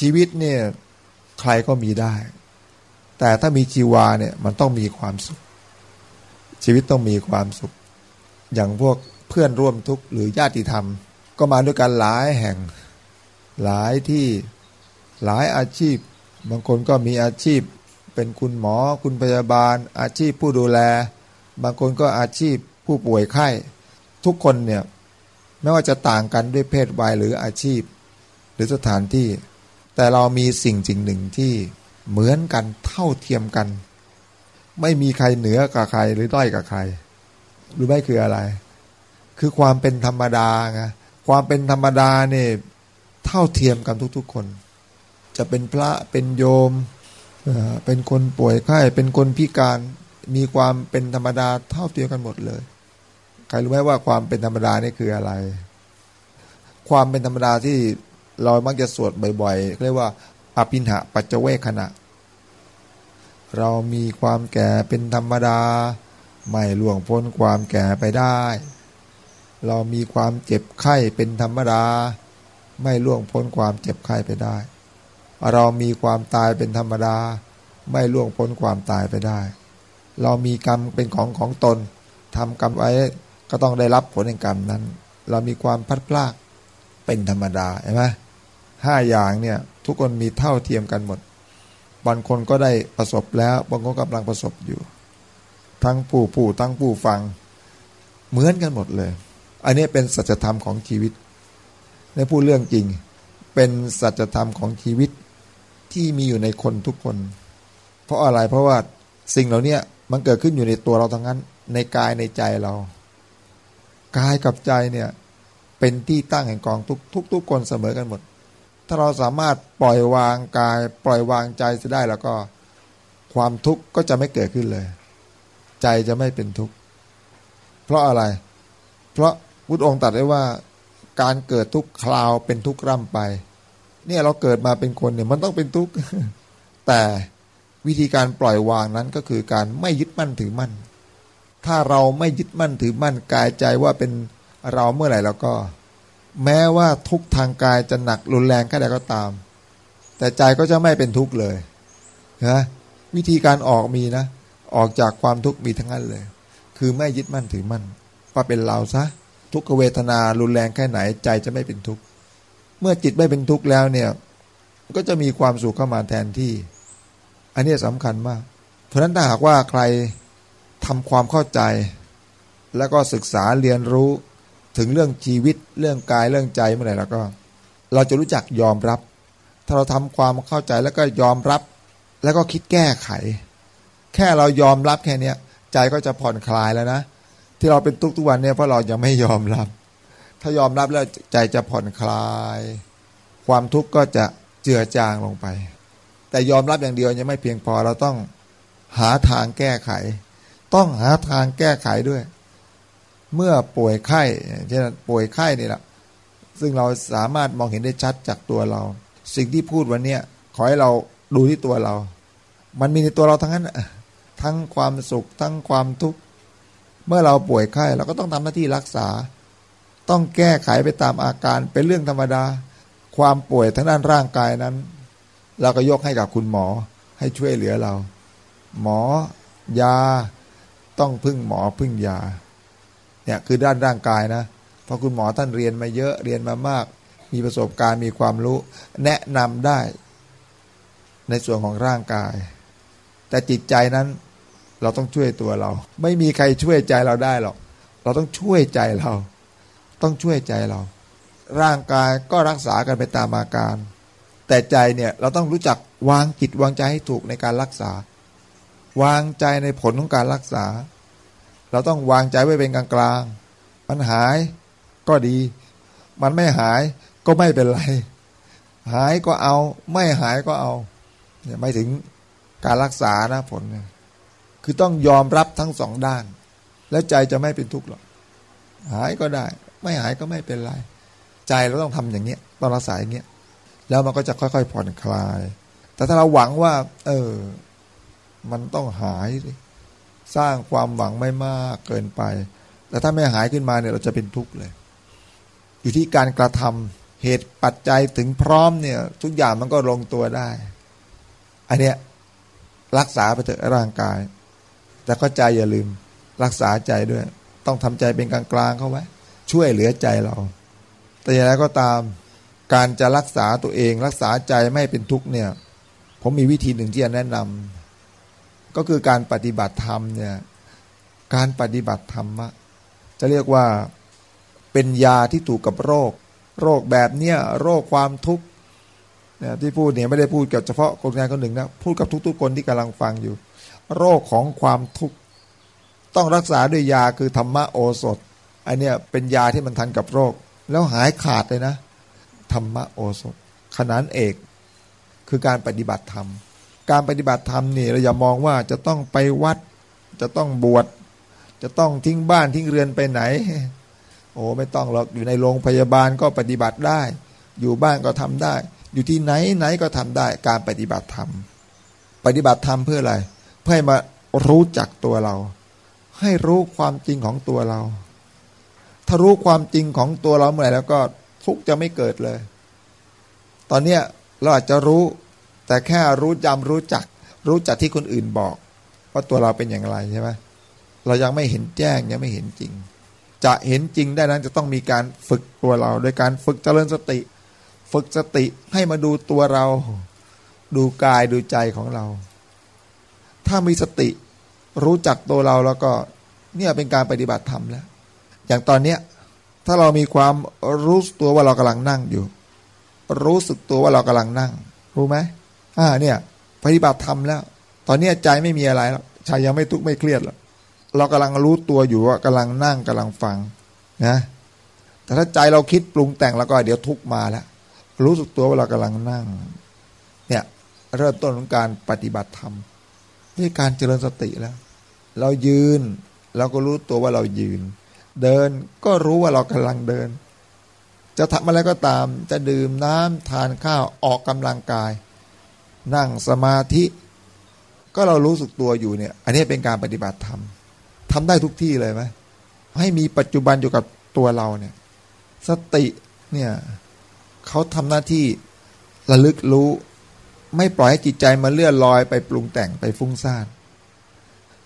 ชีวิตเนี่ยใครก็มีได้ แต่ถ้ามีชีวาเนี่ยมันต้องมีความสุข ชีวิตต้องมีความสุข อย่างพวกเพื่อนร่วมทุกข์หรือญาติธรรม ก็มาด้วยกันหลายแห่ง หลายที่หลายอาชีพ บางคนก็มีอาชีพ เป็นคุณหมอคุณพยาบาล อาชีพผู้ดูแล บางคนก็อาชีพผู้ป่วยไข้ ทุกคนเนี่ยไม่ว่าจะต่างกันด้วยเพศวัยหรืออาชีพ หรือสถานที่ แต่เรามีสิ่งจริงหนึ่งที่เหมือนกันเท่าเทียมกัน ไม่มีใครเหนือกับใครหรือด้อยกับใครรู้ไหมคืออะไร คือความเป็นธรรมดาไงความเป็นธรรมดาเนี่ยเท่าเทียมกันทุกๆคน จะเป็นพระเป็นโยมเป็นคนป่วยไข้เป็นคนพิการมีความเป็นธรรมดาเท่าเทียมกันหมดเลย ใครรู้ไหมว่าความเป็นธรรมดานี่คืออะไร ความเป็นธรรมดาที่ เรามักจะสวดบ่อยๆเรียกว่าอภินหะปัจเจเวคขณะ เรามีความแก่เป็นธรรมดา ไม่ล่วงพ้นความแก่ไปได้ เรามีความเจ็บไข้เป็นธรรมดา ไม่ล่วงพ้นความเจ็บไข้ไปได้ เรามีความตายเป็นธรรมดา ไม่ล่วงพ้นความตายไปได้ เรามีกรรมเป็นของของตนทำกรรมไว้ก็ต้องได้รับผลแห่งกรรมนั้น เรามีความพัดพลากเป็นธรรมดาใช่ไหม ห้าอย่างเนี่ยทุกคนมีเท่าเทียมกันหมด บางคนก็ได้ประสบแล้ว บางคนกำลังประสบอยู่ ทั้งผู้ผู้ทั้งผู้ฟัง เหมือนกันหมดเลย อันนี้เป็นสัจธรรมของชีวิต ในพูดเรื่องจริง เป็นสัจธรรมของชีวิตที่มีอยู่ในคนทุกคน เพราะอะไรเพราะว่าสิ่งเหล่านี้มันเกิดขึ้นอยู่ในตัวเราทั้งนั้น ในกายในใจเรา กายกับใจเนี่ยเป็นที่ตั้งแห่งกองทุกทุกทุกคนเสมอกันหมด ถ้าเราสามารถปล่อยวางกาย ปล่อยวางใจจะได้แล้วก็ความทุกข์ก็จะไม่เกิดขึ้นเลย ใจจะไม่เป็นทุกข์เพราะอะไร เพราะพุทธองค์ตรัสไว้ว่า การเกิดทุกคราวเป็นทุกข์ร่ำไป เนี่ยเราเกิดมาเป็นคนเนี่ยมันต้องเป็นทุกข์แต่วิธีการปล่อยวางนั้นก็คือการไม่ยึดมั่นถือมั่น ถ้าเราไม่ยึดมั่นถือมั่นกายใจว่าเป็นเราเมื่อไหร่แล้วก็ แม้ว่าทุกทางกายจะหนักรุนแรงแค่ใดก็ตาม แต่ใจก็จะไม่เป็นทุกข์เลยนะวิธีการออกมีนะ ออกจากความทุกข์มีทั้งนั้นเลย คือไม่ยึดมั่นถือมั่นว่าเป็นเราซะทุกขเวทนารุนแรงแค่ไหนใจจะไม่เป็นทุกข์เมื่อจิตไม่เป็นทุกข์แล้วเนี่ยก็จะมีความสุขเข้ามาแทนที่ อันนี้สำคัญมาก เพราะฉะนั้นถ้าหากว่าใครทำความเข้าใจ แล้วก็ศึกษาเรียนรู้ ถึงเรื่องชีวิตเรื่องกายเรื่องใจเมื่อไหร่แล้วก็ เราจะรู้จักยอมรับ ถ้าเราทำความเข้าใจแล้วก็ยอมรับ แล้วก็คิดแก้ไข แค่เรายอมรับแค่เนี้ยใจก็จะผ่อนคลายแล้วนะ ที่เราเป็นทุกทุกวันเนี่ยเพราะเรายังไม่ยอมรับ ถ้ายอมรับแล้วใจจะผ่อนคลาย ความทุกข์ก็จะเจือจางลงไป แต่ยอมรับอย่างเดียวยังไม่เพียงพอเราต้องหาทางแก้ไข ต้องหาทางแก้ไขด้วย เมื่อป่วยไข้เช่นป่วยไข้นี่แหละซึ่งเราสามารถมองเห็นได้ชัดจากตัวเรา สิ่งที่พูดวันนี้ขอให้เราดูที่ตัวเรา มันมีในตัวเราทั้งนั้นทั้งความสุขทั้งความทุกข์เมื่อเราป่วยไข้เราก็ต้องทำหน้าที่รักษา ต้องแก้ไขไปตามอาการเป็นเรื่องธรรมดา ความป่วยทางด้านร่างกายนั้น เราก็ยกให้กับคุณหมอให้ช่วยเหลือเรา หมอยา ต้องพึ่งหมอพึ่งยา เนี่ยคือด้านร่างกายนะเพราะคุณหมอท่านเรียนมาเยอะเรียนมามาก มีประสบการณ์มีความรู้ แนะนำได้ ในส่วนของร่างกาย แต่จิตใจนั้นเราต้องช่วยตัวเรา ไม่มีใครช่วยใจเราได้หรอก เราต้องช่วยใจเรา ต้องช่วยใจเรา ร่างกายก็รักษากันไปตามอาการ แต่ใจเนี่ยเราต้องรู้จักวางจิตวางใจให้ถูกในการรักษา วางใจในผลของการรักษา เราต้องวางใจไว้เป็นกลางกลางมันหายก็ดี มันไม่หายก็ไม่เป็นไร หายก็เอา ไม่หายก็เอาเนี่ยไม่ถึงการรักษานะผลเนี่ยคือต้องยอมรับทั้งสองด้าน แล้วใจจะไม่เป็นทุกข์หรอกหายก็ได้ ไม่หายก็ไม่เป็นไร ใจเราต้องทำอย่างเงี้ยต้องรักษาอย่างเงี้ยแล้วมันก็จะค่อย ๆ ผ่อนคลาย แต่ถ้าเราหวังว่า เออ มันต้องหายสิ สร้างความหวังไม่มากเกินไปแต่ถ้าไม่หายขึ้นมาเนี่ยเราจะเป็นทุกข์เลย อยู่ที่การกระทเหตุปัจจัยถึงพร้อมเนี่ย ทุกอย่างมันก็ลงตัวได้ อันเนี้ยรักษาไปเถอะร่างกาย แต่ก็ใจอย่าลืม รักษาใจด้วย ต้องทำใจเป็นกลางๆเข้าไว้ ช่วยเหลือใจเรา แต่อย่างไรก็ตาม การจะรักษาตัวเอง รักษาใจไม่เป็นทุกข์เนี่ย ผมมีวิธีหนึ่งที่จะแนะนำ ก็คือการปฏิบัติธรรมเนี่ยการปฏิบัติธรรมะจะเรียกว่าเป็นยาที่ถูกกับโรค โรคแบบเนี้ยโรคความทุกข์เนี่ยที่พูดเนี่ยไม่ได้พูดกับเฉพาะคนงานคนหนึ่งนะพูดกับทุกๆคนที่กำลังฟังอยู่ โรคของความทุกข์ต้องรักษาด้วยยาคือธรรมะโอสถอันเนี้ยเป็นยาที่มันทันกับโรค แล้วหายขาดเลยนะ ธรรมะโอสถขนานเอกคือการปฏิบัติธรรม การปฏิบัติธรรมนี่เราอย่ามองว่าจะต้องไปวัด จะต้องบวชจะต้องทิ้งบ้านทิ้งเรือนไปไหน โอ้ไม่ต้องหรอกอยู่ในโรงพยาบาลก็ปฏิบัติได้ อยู่บ้านก็ทำได้ อยู่ที่ไหนไหนก็ทำได้ การปฏิบัติธรรมปฏิบัติธรรมเพื่ออะไร เพื่อให้มารู้จักตัวเรา ให้รู้ความจริงของตัวเรา ถ้ารู้ความจริงของตัวเราเมื่อไหร่แล้วก็ทุกจะไม่เกิดเลย ตอนเนี้ยเราอาจจะรู้ แต่แค่รู้จำรู้จัก รู้จักที่คนอื่นบอก ว่าตัวเราเป็นอย่างไรใช่ไหมเรายังไม่เห็นแจ้งยังไม่เห็นจริง จะเห็นจริงได้นั้นจะต้องมีการฝึกตัวเรา โดยการฝึกเจริญสติ ฝึกสติให้มาดูตัวเรา ดูกายดูใจของเรา ถ้ามีสติรู้จักตัวเราแล้วก็เนี่ยเป็นการปฏิบัติธรรมแล้ว อย่างตอนเนี้ยถ้าเรามีความรู้ตัวว่าเรากำลังนั่งอยู่ รู้สึกตัวว่าเรากำลังนั่ง รู้ไหม อ่าเนี่ย ปฏิบัติธรรมแล้ว ตอนนี้ใจไม่มีอะไรแล้วใจยังไม่ทุกข์ไม่เครียดแล้วเรากำลังรู้ตัวอยู่ว่ากำลังนั่งกำลังฟังนะแต่ถ้าใจเราคิดปรุงแต่งแล้วก็เดี๋ยวทุกข์มาแล้วรู้สึกตัวว่าเรากำลังนั่ง เนี่ยเริ่มต้นของการปฏิบัติธรรมด้วยการเจริญสติแล้ว เรายืน เราก็รู้ตัวว่าเรายืน เดินก็รู้ว่าเรากำลังเดิน จะทำอะไรก็ตาม จะดื่มน้ำทานข้าวออกกำลังกาย นั่งสมาธิ ก็เรารู้สึกตัวอยู่เนี่ย อันนี้เป็นการปฏิบัติธรรมทำได้ทุกที่เลยไหมให้มีปัจจุบันอยู่กับตัวเราเนี่ย สติเนี่ยเขาทำหน้าที่ระลึกรู้ ไม่ปล่อยให้จิตใจมาเลื่อนลอยไปปรุงแต่งไปฟุ้งซ่าน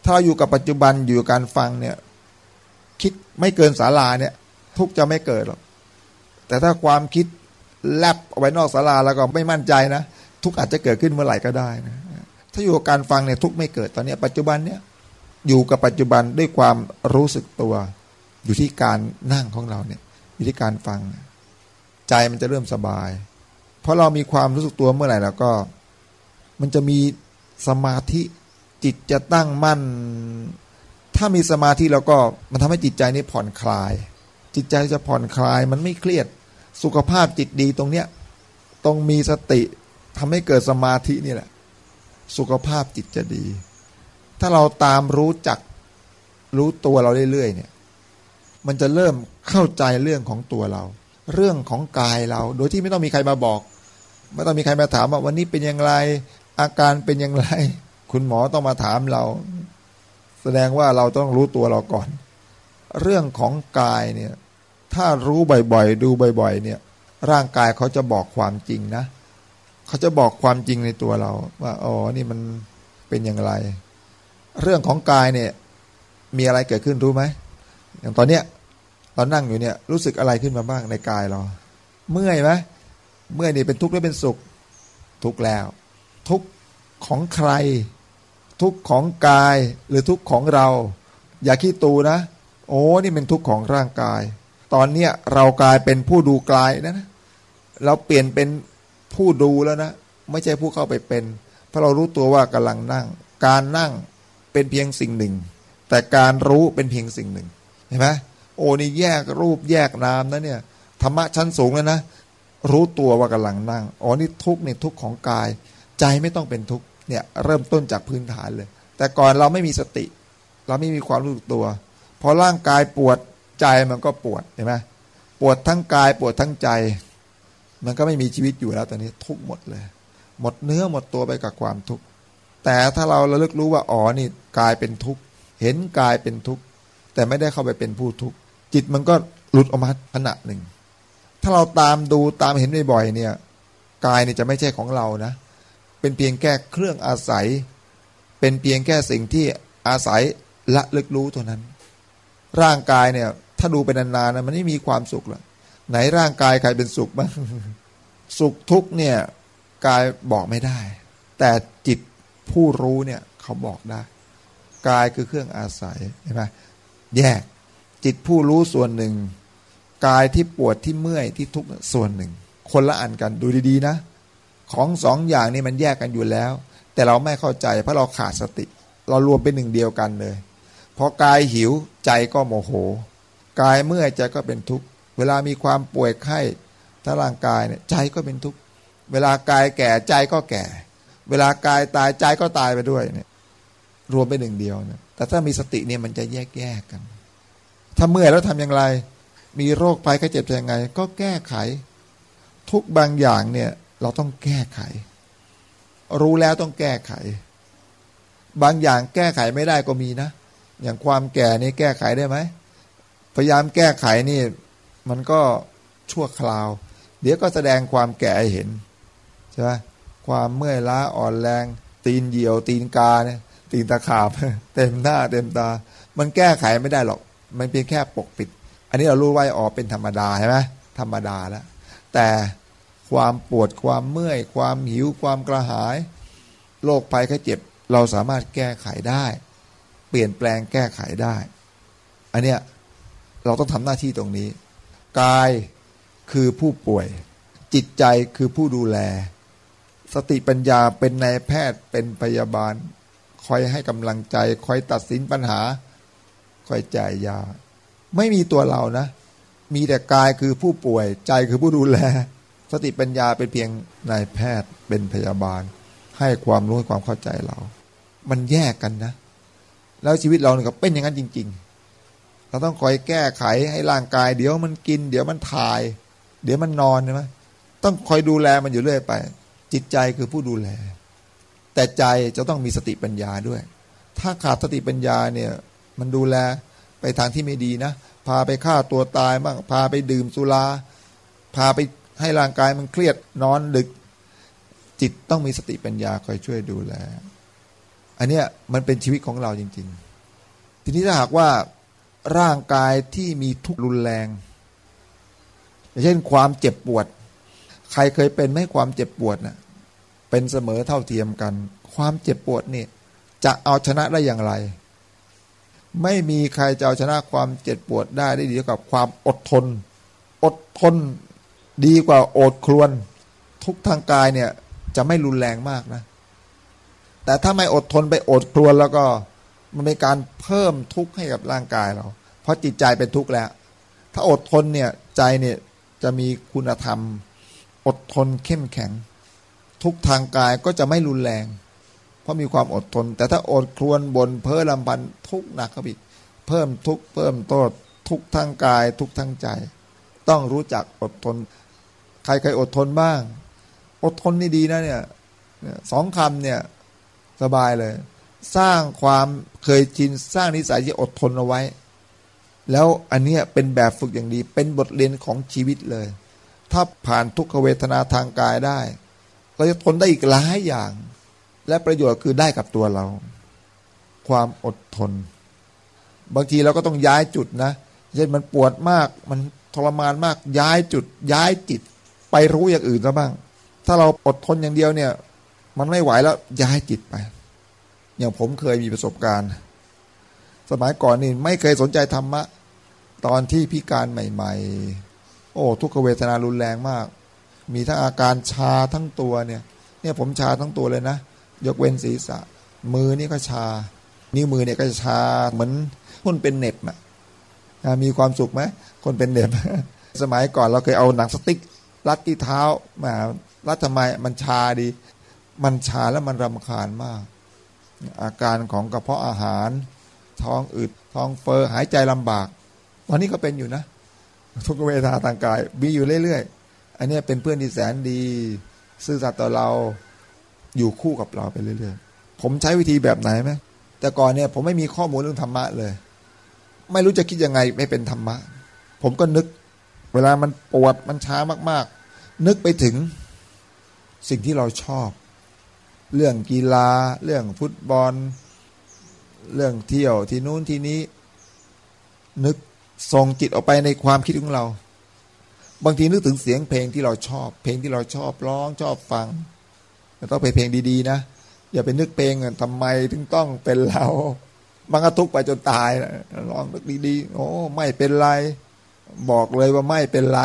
ถ้าเราอยู่กับปัจจุบันอยู่กับการฟังเนี่ย คิดไม่เกินศาลาเนี่ย ทุกจะไม่เกิดหรอกแต่ถ้าความคิดแลบเอาไว้นอกศาลาแล้วก็ไม่มั่นใจนะ ทุกอาจจะเกิดขึ้นเมื่อไหร่ก็ได้นะถ้าอยู่กับการฟังเนี่ยทุกไม่เกิดตอนนี้ปัจจุบันเนี่ยอยู่กับปัจจุบันด้วยความรู้สึกตัว อยู่ที่การนั่งของเราเนี่ยอยู่ที่การฟัง ใจมันจะเริ่มสบาย เพราะเรามีความรู้สึกตัวเมื่อไหร่แล้วก็ มันจะมีสมาธิจิตจะตั้งมั่น ถ้ามีสมาธิแล้วก็มันทำให้จิตใจนี่ผ่อนคลาย จิตใจจะผ่อนคลายมันไม่เครียด สุขภาพจิตดีตรงเนี้ยต้องมีสติ ทำให้เกิดสมาธินี่แหละ สุขภาพจิตจะดี ถ้าเราตามรู้จักรู้ตัวเราเรื่อยๆเนี่ย มันจะเริ่มเข้าใจเรื่องของตัวเรา เรื่องของกายเรา โดยที่ไม่ต้องมีใครมาบอก ไม่ต้องมีใครมาถามว่าวันนี้เป็นอย่างไร อาการเป็นอย่างไร คุณหมอต้องมาถามเรา แสดงว่าเราต้องรู้ตัวเราก่อน เรื่องของกายเนี่ย ถ้ารู้บ่อยๆ ดูบ่อย ๆ เนี่ย ร่างกายเขาจะบอกความจริงนะ เขาจะบอกความจริงในตัวเรา ว่าอ๋อนี่มันเป็นอย่างไร เรื่องของกายเนี่ย มีอะไรเกิดขึ้นรู้ไหมอย่างตอนเนี้ยเรานั่งอยู่เนี่ยรู้สึกอะไรขึ้นมาบ้างในกายเรา เมื่อยไหมเมื่อยนี่เป็นทุกข์หรือเป็นสุข ทุกข์แล้ว ทุกข์ของใคร ทุกข์ของกายหรือทุกข์ของเรา อย่าคิดตูนะ โอ้นี่เป็นทุกข์ของร่างกาย ตอนเนี้ยเรากลายเป็นผู้ดูกายนะนะเราเปลี่ยนเป็น ผู้ดูแล้วนะ ไม่ใช่ผู้เข้าไปเป็น เพราะเรารู้ตัวว่ากำลังนั่ง การนั่งเป็นเพียงสิ่งหนึ่ง แต่การรู้เป็นเพียงสิ่งหนึ่งเห็นไหมโอ้นี่แยกรูปแยกนามนะเนี่ยธรรมะชั้นสูงแล้วนะ รู้ตัวว่ากำลังนั่งอ๋อนี่ทุกเนี่ยทุกของกาย ใจไม่ต้องเป็นทุกเนี่ยเริ่มต้นจากพื้นฐานเลย แต่ก่อนเราไม่มีสติ เราไม่มีความรู้ตัวพอร่างกายปวดใจมันก็ปวดเห็นไหมปวดทั้งกายปวดทั้งใจ มันก็ไม่มีชีวิตอยู่แล้วตอนนี้ทุกหมดเลย หมดเนื้อหมดตัวไปกับความทุกข์แต่ถ้าเราระลึกรู้ว่าอ๋อนี่กายเป็นทุกข์เห็นกายเป็นทุกข์แต่ไม่ได้เข้าไปเป็นผู้ทุกข์จิตมันก็หลุดออกมาขณะหนึ่ง ถ้าเราตามดูตามเห็นบ่อยๆเนี่ยกายเนี่ยจะไม่ใช่ของเรานะ เป็นเพียงแค่เครื่องอาศัย เป็นเพียงแค่สิ่งที่อาศัยละลึกรู้เท่านั้น ร่างกายเนี่ย ถ้าดูเป็นนานๆนะมันไม่มีความสุขหรอก ไหนร่างกายใครเป็นสุขบ้างสุขทุกเนี่ยกายบอกไม่ได้ แต่จิตผู้รู้เนี่ยเขาบอกได้ กายคือเครื่องอาศัยเห็นไหมแยกจิตผู้รู้ส่วนหนึ่ง กายที่ปวดที่เมื่อยที่ทุกข์ส่วนหนึ่ง คนละอันกันดูดีๆนะ ของสองอย่างนี้มันแยกกันอยู่แล้ว แต่เราไม่เข้าใจเพราะเราขาดสติ เรารวมเป็นหนึ่งเดียวกันเลยพอกายหิวใจก็โมโห กายเมื่อยใจก็เป็นทุกข์ เวลามีความป่วยไข้ถ้าร่างกายเนี่ยใจก็เป็นทุกข์ เวลากายแก่ใจก็แก่ เวลากายตายใจก็ตายไปด้วยเนี่ยรวมเป็นหนึ่งเดียวเนี่ยแต่ถ้ามีสติเนี่ยมันจะแยกแยกกัน ถ้าเมื่อยแล้วทำอย่างไร มีโรคภัยไข้เจ็บยังไง ก็แก้ไข ทุกบางอย่างเนี่ยเราต้องแก้ไข รู้แล้วต้องแก้ไข บางอย่างแก้ไขไม่ได้ก็มีนะ อย่างความแก่นี่แก้ไขได้ไหม พยายามแก้ไขนี่ มันก็ชั่วคราว เดี๋ยวก็แสดงความแก่ให้เห็นใช่ไหมความเมื่อยล้าอ่อนแรง ตีนเหี่ยว ตีนกาเนี่ยตีนตะขาบ เต็มหน้าเต็มตา มันแก้ไขไม่ได้หรอก มันเพียงแค่ปกปิด อันนี้เรารู้ไว้ออกเป็นธรรมดาใช่ไหมธรรมดาแล้ว แต่ความปวดความเมื่อย ความหิวความกระหายโรคภัยไข้เจ็บ เราสามารถแก้ไขได้ เปลี่ยนแปลงแก้ไขได้ อันเนี้ยเราต้องทำหน้าที่ตรงนี้ กายคือผู้ป่วย จิตใจคือผู้ดูแล สติปัญญาเป็นนายแพทย์เป็นพยาบาล คอยให้กำลังใจ คอยตัดสินปัญหา คอยจ่ายยา ไม่มีตัวเรานะ มีแต่กายคือผู้ป่วย ใจคือผู้ดูแล สติปัญญาเป็นเพียงนายแพทย์เป็นพยาบาล ให้ความรู้ความเข้าใจเรา มันแยกกันนะ แล้วชีวิตเราเนี่ยก็เป็นอย่างนั้นจริง ๆ เราต้องคอยแก้ไขให้ร่างกาย เดี๋ยวมันกิน เดี๋ยวมันถ่าย เดี๋ยวมันนอนใช่ไหมต้องคอยดูแลมันอยู่เรื่อยไป จิตใจคือผู้ดูแล แต่ใจจะต้องมีสติปัญญาด้วย ถ้าขาดสติปัญญาเนี่ย มันดูแลไปทางที่ไม่ดีนะ พาไปฆ่าตัวตายบ้างพาไปดื่มสุราพาไปให้ร่างกายมันเครียดนอนดึก จิตต้องมีสติปัญญาคอยช่วยดูแล อันเนี้ยมันเป็นชีวิตของเราจริง ๆ ทีนี้ถ้าหากว่า ร่างกายที่มีทุกข์รุนแรงเช่นความเจ็บปวด ใครเคยเป็นไหมความเจ็บปวดนะ่ะเป็นเสมอเท่าเทียมกัน ความเจ็บปวดนี่จะเอาชนะได้อย่างไร ไม่มีใครจะเอาชนะความเจ็บปวดได้ได้ดีกับความอดทน อดทนดีกว่าอดครวน ทุกทางกายเนี่ยจะไม่รุนแรงมากนะ แต่ถ้าไม่อดทนไปอดครวนแล้วก็ มันเป็นการเพิ่มทุกข์ให้กับร่างกายเรา เพราะจิตใจเป็นทุกข์แล้ว ถ้าอดทนเนี่ยใจเนี่ยจะมีคุณธรรม อดทนเข้มแข็ง ทุกทางกายก็จะไม่รุนแรง เพราะมีความอดทน แต่ถ้าอดครวนบนเพ้อลำพันทุกหนักครับอีกเพิ่มทุกเพิ่มโทษทุกทางกายทุกทางใจ ต้องรู้จักอดทน ใครเคยอดทนบ้าง อดทนนี่ดีนะเนี่ยสองคำเนี่ยสบายเลย สร้างความเคยชินสร้างนิสัยที่อดทนเอาไว้ แล้วอันนี้เป็นแบบฝึกอย่างดี เป็นบทเรียนของชีวิตเลย ถ้าผ่านทุกขเวทนาทางกายได้เราจะทนได้อีกหลายอย่าง และประโยชน์คือได้กับตัวเรา ความอดทน บางทีเราก็ต้องย้ายจุดนะเช่นมันปวดมากมันทรมานมากย้ายจุดย้ายจิต ไปรู้อย่างอื่นซะบ้าง ถ้าเราอดทนอย่างเดียวเนี่ย มันไม่ไหวแล้วย้ายจิตไป อย่างผมเคยมีประสบการณ์ สมัยก่อนนี่ไม่เคยสนใจธรรมะ ตอนที่พิการใหม่ ๆ โอ้ทุกขเวทนารุนแรงมาก มีทั้งอาการชาทั้งตัวเนี่ย เนี่ยผมชาทั้งตัวเลยนะ ยกเว้นศีรษะ มือนี่ก็ชา นิ้วมือเนี่ยก็ชาเหมือนคนเป็นเน็บอะมีความสุขไหมคนเป็นเน็บสมัยก่อนเราเคยเอาหนังสติ๊กรัดที่เท้ามารัดทำไมมันชาดี มันชาแล้วมันรำคาญมาก อาการของกระเพาะอาหาร ท้องอืดท้องเฟอ้อหายใจลำบาก ตอนนี้ก็เป็นอยู่นะ ทุกเวทนาทางกายมีอยู่เรื่อยๆ อันนี้เป็นเพื่อนที่แสนดี ซื่อสัตย์ต่อเราอยู่คู่กับเราไปเรื่อยๆ ผมใช้วิธีแบบไหนไหมแต่ก่อนเนี่ยผมไม่มีข้อมูลเรื่องธรรมะเลย ไม่รู้จะคิดยังไงไม่เป็นธรรมะ ผมก็นึก เวลามันปวดมันช้ามาก ๆ นึกไปถึงสิ่งที่เราชอบ เรื่องกีฬา เรื่องฟุตบอล เรื่องเที่ยวที่นู้นที่นี้ นึกส่งจิตออกไปในความคิดของเรา บางทีนึกถึงเสียงเพลงที่เราชอบ เพลงที่เราชอบร้องชอบฟังต้องไปเพลงดีๆนะอย่าไปนึกเพลงทำไมถึงต้องเป็นเรามันก็ทุกไปจนตายร้องนึกดีๆโอ้ไม่เป็นไร บอกเลยว่าไม่เป็นไร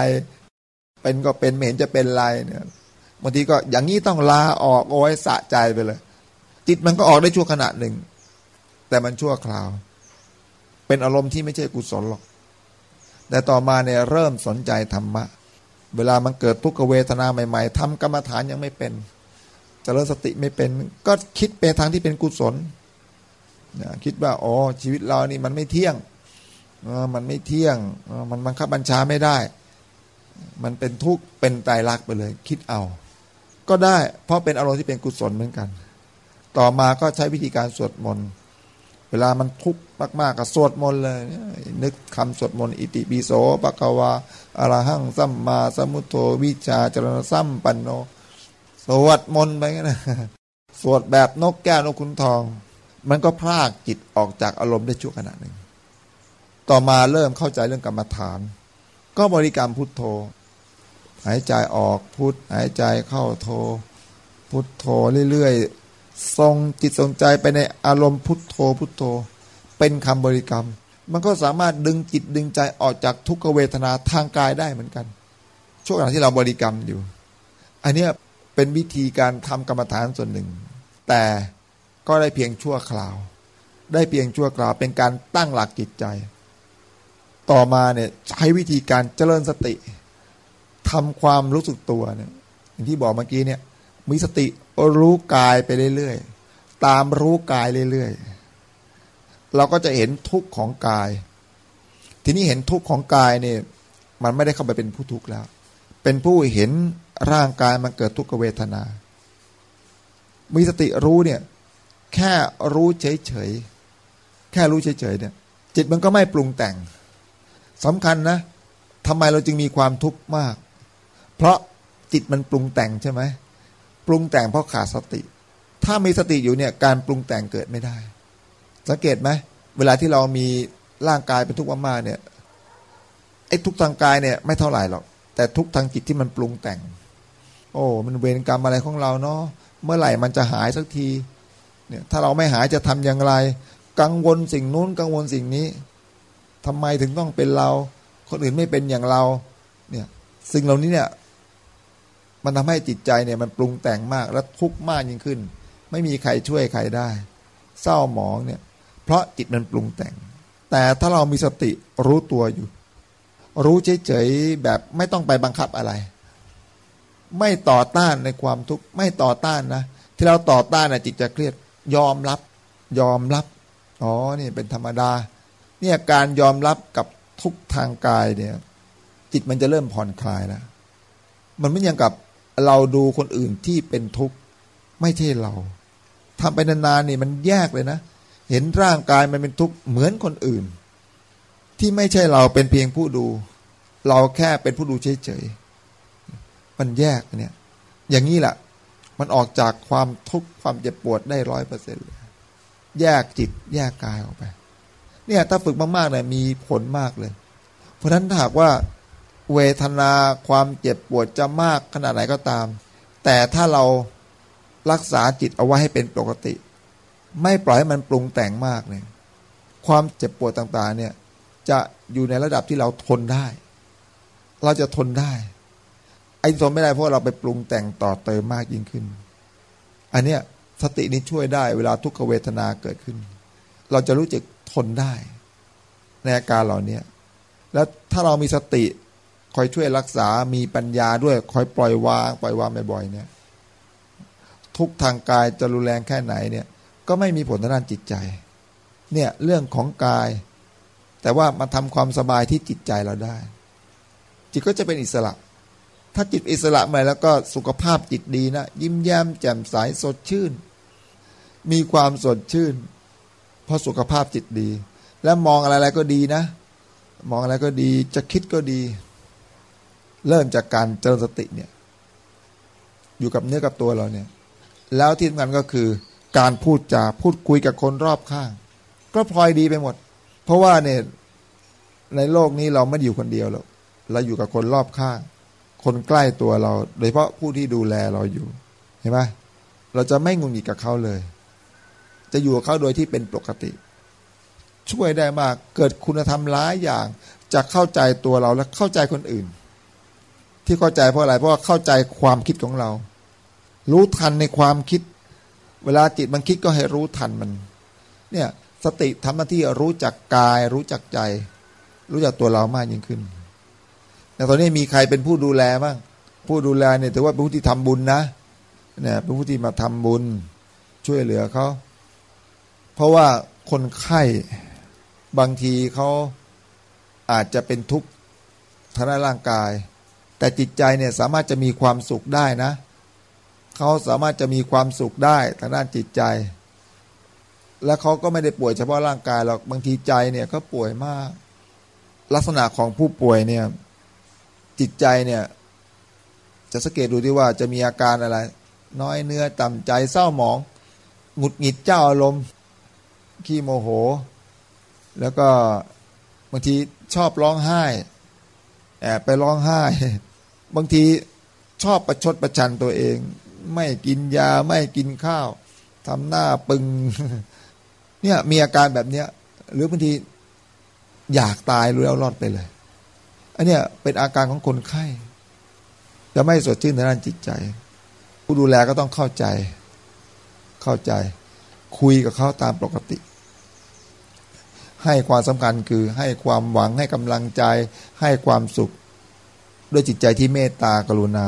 เป็นก็เป็นไม่เห็นจะเป็นไรเนี่ย บางทีก็อย่างนี้ต้องลาออกโอ้ยสะใจไปเลย จิตมันก็ออกได้ชั่วขณะหนึ่ง แต่มันชั่วคราว เป็นอารมณ์ที่ไม่ใช่กุศลหรอก แต่ต่อมาเนี่ยเริ่มสนใจธรรมะ เวลามันเกิดทุกขเวทนาใหม่ๆทำกรรมฐานยังไม่เป็นจริญสติไม่เป็น ก็คิดไปทางที่เป็นกุศลคิดว่าอ๋อชีวิตเรานี่มันไม่เที่ยงมันไม่เที่ยงมันบังคับบัญชาไม่ได้ มันเป็นทุกข์เป็นตายรักไปเลย คิดเอา ก็ได้ เพราะเป็นอารมณ์ที่เป็นกุศลเหมือนกัน ต่อมาก็ใช้วิธีการสวดมนต์เวลามันทุกข์มากๆก็สวดมนต์เลย นึกคำสวดมนต์อิติปิโสปะกวาอรหังสัมมาสัมพุทโธวิชาจรณสัมปันโน สวดมนต์ไปงั้นนะสวดแบบนกแก้วนกขุนทอง มันก็พากจิตออกจากอารมณ์ได้ชั่วขณะหนึ่ง ต่อมาเริ่มเข้าใจเรื่องกรรมฐาน ก็บริกรรมพุทโธ หายใจออกพุทหายใจเข้าโธพุทโธเรื่อยๆทรงจิตทรงใจไปในอารมณ์พุทโธพุทโธเป็นคำบริกรรม มันก็สามารถดึงจิตดึงใจออกจากทุกขเวทนาทางกายได้เหมือนกัน ช่วงขณะที่เราบริกรรมอยู่ อันนี้เป็นวิธีการทำกรรมฐานส่วนหนึ่ง แต่ก็ได้เพียงชั่วคราว ได้เพียงชั่วคราวเป็นการตั้งหลักจิตใจ ต่อมาเนี่ยใช้วิธีการเจริญสติ ทำความรู้สึกตัวเนี่ยอย่างที่บอกเมื่อกี้เนี่ย มีสติรู้กายไปเรื่อยๆ ตามรู้กายเรื่อยๆ เราก็จะเห็นทุกข์ของกาย ทีนี้เห็นทุกข์ของกายเนี่ยมันไม่ได้เข้าไปเป็นผู้ทุกข์แล้ว เป็นผู้เห็นร่างกายมันเกิดทุกขเวทนา มีสติรู้เนี่ย แค่รู้เฉยๆ แค่รู้เฉยๆเนี่ย จิตมันก็ไม่ปรุงแต่งสำคัญนะทำไมเราจึงมีความทุกข์มาก เพราะจิตมันปรุงแต่งใช่ไหมปรุงแต่งเพราะขาดสติ ถ้ามีสติอยู่เนี่ยการปรุงแต่งเกิดไม่ได้ สังเกตไหมเวลาที่เรามีร่างกายเป็นทุกข์มากๆเนี่ยไอ้ทุกทางกายเนี่ยไม่เท่าไหร่หรอก แต่ทุกทางจิตที่มันปรุงแต่ง โอ้มันเวรกรรมอะไรของเราเนาะเมื่อไหร่มันจะหายสักทีเนี่ยถ้าเราไม่หายจะทำอย่างไร กังวลสิ่งนู้นกังวลสิ่งนี้ทำไมถึงต้องเป็นเรา คนอื่นไม่เป็นอย่างเราเนี่ยสิ่งเหล่านี้เนี่ย มันทำให้จิตใจเนี่ยมันปรุงแต่งมากและทุกข์มากยิ่งขึ้น ไม่มีใครช่วยใครได้ เศร้าหมองเนี่ย เพราะจิตมันปรุงแต่ง แต่ถ้าเรามีสติรู้ตัวอยู่ รู้เฉยๆแบบไม่ต้องไปบังคับอะไร ไม่ต่อต้านในความทุกข์ไม่ต่อต้านนะที่เราต่อต้านนะจิตจะเครียดยอมรับ ยอมรับอ๋อนี่เป็นธรรมดา เนี่ยการยอมรับกับทุกทางกายเนี่ย จิตมันจะเริ่มผ่อนคลายแล้วมันไม่ย่างกับ เราดูคนอื่นที่เป็นทุกข์ไม่ใช่เราทำไปนานๆนี่มันแยกเลยนะ เห็นร่างกายมันเป็นทุกข์เหมือนคนอื่น ที่ไม่ใช่เราเป็นเพียงผู้ดู เราแค่เป็นผู้ดูเฉยๆมันแยกเนี่ย อย่างนี้แหละมันออกจากความทุกข์ความเจ็บปวดได้ร้อยเปอร์เซ็นต์เลยแยกจิตแยกกายออกไป เนี่ยถ้าฝึกมากๆเนี่ยมีผลมากเลย เพราะฉะนั้นถ้าหากว่า เวทนาความเจ็บปวดจะมากขนาดไหนก็ตาม แต่ถ้าเรารักษาจิตเอาไว้ให้เป็นปกติ ไม่ปล่อยให้มันปรุงแต่งมากเนี่ยความเจ็บปวดต่างๆเนี่ยจะอยู่ในระดับที่เราทนได้ เราจะทนได้ ไอ้ทนไม่ได้เพราะเราไปปรุงแต่งต่อเติมมากยิ่งขึ้น อันเนี้ยสตินี้ช่วยได้เวลาทุกขเวทนาเกิดขึ้น เราจะรู้จักทนได้ ในอาการเหล่านี้แล้วถ้าเรามีสติ คอยช่วยรักษามีปัญญาด้วย คอยปล่อยวาง ปล่อยวางบ่อยๆเนี่ย ทุกทางกายจะรุนแรงแค่ไหนเนี่ย ก็ไม่มีผลทางด้านจิตใจ เนี่ยเรื่องของกาย แต่ว่ามาทำความสบายที่จิตใจเราได้ จิตก็จะเป็นอิสระ ถ้าจิตอิสระม่แล้วก็สุขภาพจิตดีนะ ยิ้มแย้มแจ่มใสสดชื่น มีความสดชื่น เพราะสุขภาพจิตดี แล้วมองอะไรๆก็ดีนะ มองอะไรก็ดีจะคิดก็ดี เริ่มจากการเจริญสติเนี่ย อยู่กับเนื้อกับตัวเราเนี่ย แล้วที่สำคัญก็คือ การพูดจาพูดคุยกับคนรอบข้าง ก็พลอยดีไปหมด เพราะว่าเนี่ยในโลกนี้เราไม่อยู่คนเดียวหรอกเราอยู่กับคนรอบข้าง คนใกล้ตัวเรา โดยเฉพาะผู้ที่ดูแลเราอยู่เห็นไหมเราจะไม่งุนงิดกับเขาเลย จะอยู่กับเขาโดยที่เป็นปกติ ช่วยได้มากเกิดคุณธรรมหลายอย่างจะเข้าใจตัวเราและเข้าใจคนอื่น ที่เข้าใจเพราะอะไรเพราะาเข้าใจความคิดของเรา รู้ทันในความคิด เวลาจิตมันคิดก็ให้รู้ทันมัน เนี่ยสติทำหน้าที่รู้จักกาย รู้จักใจ รู้จักตัวเรามากยิ่งขึ้นแต่ตอนนี้มีใครเป็นผู้ดูแลบ้างผู้ดูแลเนี่ยถือว่าเป็นผู้ที่ทำบุญนะเนี่ยเป็นผู้ที่มาทำบุญช่วยเหลือเขาเพราะว่าคนไข้บางทีเขาอาจจะเป็นทุกข์ทางด้าร่างกาย แต่จิตใจเนี่ยสามารถจะมีความสุขได้นะ เขาสามารถจะมีความสุขได้ทางด้านจิตใจ และเขาก็ไม่ได้ป่วยเฉพาะร่างกายหรอกบางทีใจเนี่ยก็ป่วยมาก ลักษณะของผู้ป่วยเนี่ยจิตใจเนี่ยจะสังเกตดูที่ว่าจะมีอาการอะไร น้อยเนื้อต่ำใจเศร้าหมองหงุดหงิดเจ้าอารมณ์ขี้โมโห แล้วก็บางทีชอบร้องไห้แอบไปร้องไห้ บางทีชอบประชดประชันตัวเอง ไม่กินยาไม่กินข้าวทำหน้าปึง เนี่ยมีอาการแบบเนี้ย หรือบางทีอยากตายรู้แล้วรอดไปเลย อันเนี้ยเป็นอาการของคนไข้ จะไม่สดชื่นในด้านจิตใจ ผู้ดูแลก็ต้องเข้าใจ เข้าใจ คุยกับเขาตามปกติ ให้ความสำคัญคือให้ความหวังให้กำลังใจ ให้ความสุข ด้วยจิตใจที่เมตตากรุณา